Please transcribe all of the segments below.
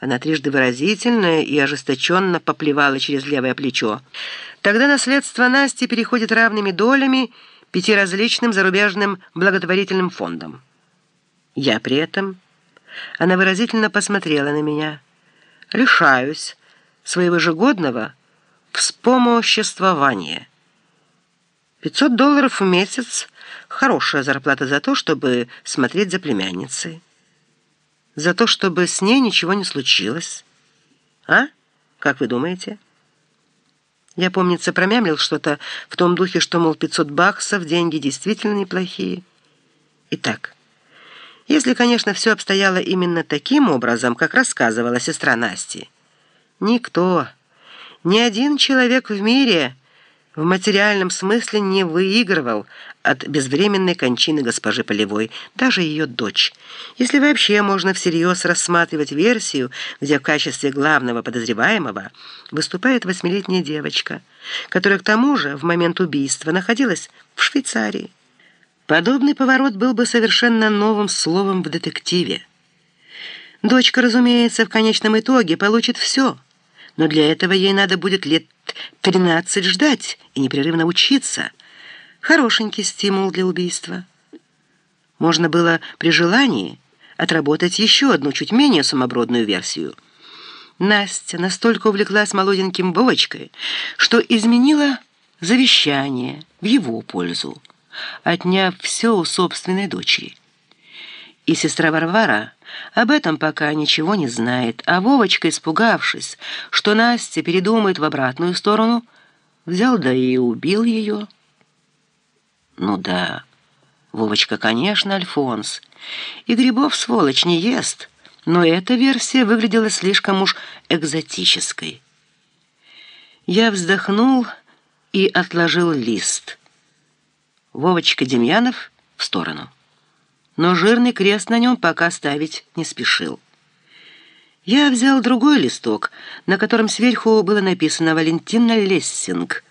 Она трижды выразительно и ожесточенно поплевала через левое плечо. Тогда наследство Насти переходит равными долями пяти различным зарубежным благотворительным фондам. Я при этом... Она выразительно посмотрела на меня. Лишаюсь своего ежегодного вспомоществования. 500 долларов в месяц — хорошая зарплата за то, чтобы смотреть за племянницей за то, чтобы с ней ничего не случилось. А? Как вы думаете? Я, помнится, промямлил что-то в том духе, что, мол, 500 баксов, деньги действительно неплохие. Итак, если, конечно, все обстояло именно таким образом, как рассказывала сестра Насти, никто, ни один человек в мире в материальном смысле не выигрывал от безвременной кончины госпожи Полевой, даже ее дочь. Если вообще можно всерьез рассматривать версию, где в качестве главного подозреваемого выступает восьмилетняя девочка, которая к тому же в момент убийства находилась в Швейцарии. Подобный поворот был бы совершенно новым словом в детективе. Дочка, разумеется, в конечном итоге получит все, но для этого ей надо будет лет 13 ждать и непрерывно учиться. Хорошенький стимул для убийства. Можно было при желании отработать еще одну чуть менее сумасбродную версию. Настя настолько увлеклась молоденьким Вовочкой, что изменила завещание в его пользу, отняв все у собственной дочери. И сестра Варвара об этом пока ничего не знает, а Вовочка, испугавшись, что Настя передумает в обратную сторону, взял да и убил ее. Ну да, Вовочка, конечно, Альфонс, и грибов сволочь не ест, но эта версия выглядела слишком уж экзотической. Я вздохнул и отложил лист. Вовочка Демьянов в сторону но жирный крест на нем пока ставить не спешил. Я взял другой листок, на котором сверху было написано «Валентина Лессинг»,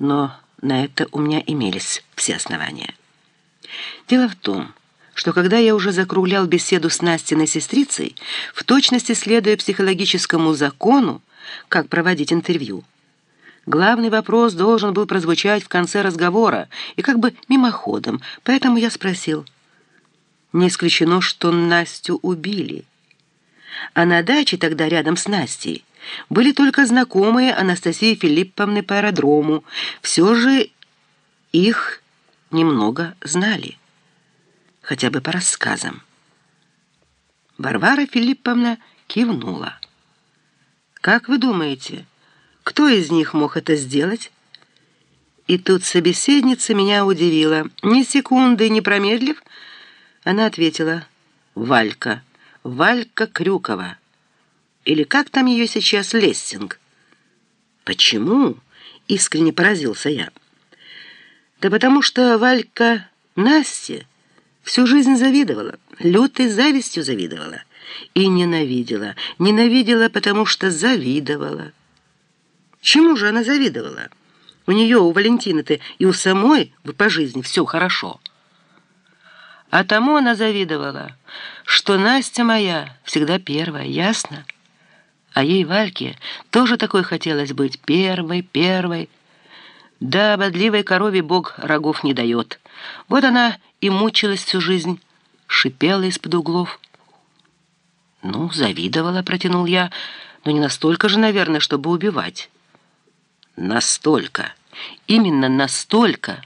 но на это у меня имелись все основания. Дело в том, что когда я уже закруглял беседу с Настиной сестрицей, в точности следуя психологическому закону, как проводить интервью, главный вопрос должен был прозвучать в конце разговора и как бы мимоходом, поэтому я спросил – не исключено, что Настю убили. А на даче тогда рядом с Настей были только знакомые Анастасии Филипповны по аэродрому. Все же их немного знали, хотя бы по рассказам. Варвара Филипповна кивнула. «Как вы думаете, кто из них мог это сделать?» И тут собеседница меня удивила. Ни секунды не промедлив, она ответила «Валька, Валька Крюкова». Или как там ее сейчас Лессинг? «Почему?» — искренне поразился я. «Да потому что Валька Насте всю жизнь завидовала, лютой завистью завидовала. И ненавидела. Ненавидела, потому что завидовала. Чему же она завидовала? У нее, у Валентины-то и у самой по жизни все хорошо». А тому она завидовала, что Настя моя всегда первая, ясно? А ей, Вальке, тоже такой хотелось быть первой, первой. Да, бодливой корове Бог рогов не дает. Вот она и мучилась всю жизнь, шипела из-под углов. «Ну, завидовала», — протянул я, — «но не настолько же, наверное, чтобы убивать». «Настолько, именно настолько».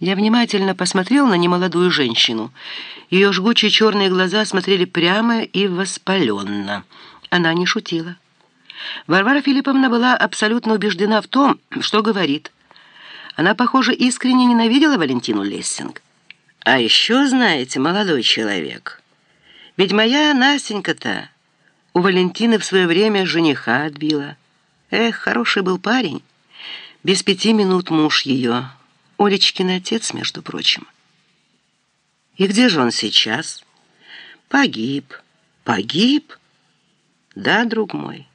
Я внимательно посмотрел на немолодую женщину. Ее жгучие черные глаза смотрели прямо и воспаленно. Она не шутила. Варвара Филипповна была абсолютно убеждена в том, что говорит. Она, похоже, искренне ненавидела Валентину Лессинг. «А еще, знаете, молодой человек, ведь моя Настенька-то у Валентины в свое время жениха отбила. Эх, хороший был парень. Без пяти минут муж ее». Олечкин отец, между прочим. И где же он сейчас? Погиб. Погиб? Да, друг мой,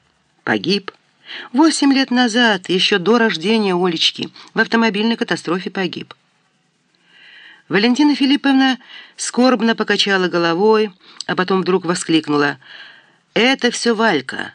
погиб. Восемь лет назад, еще до рождения Олечки, в автомобильной катастрофе погиб. Валентина Филипповна скорбно покачала головой, а потом вдруг воскликнула. Это все Валька.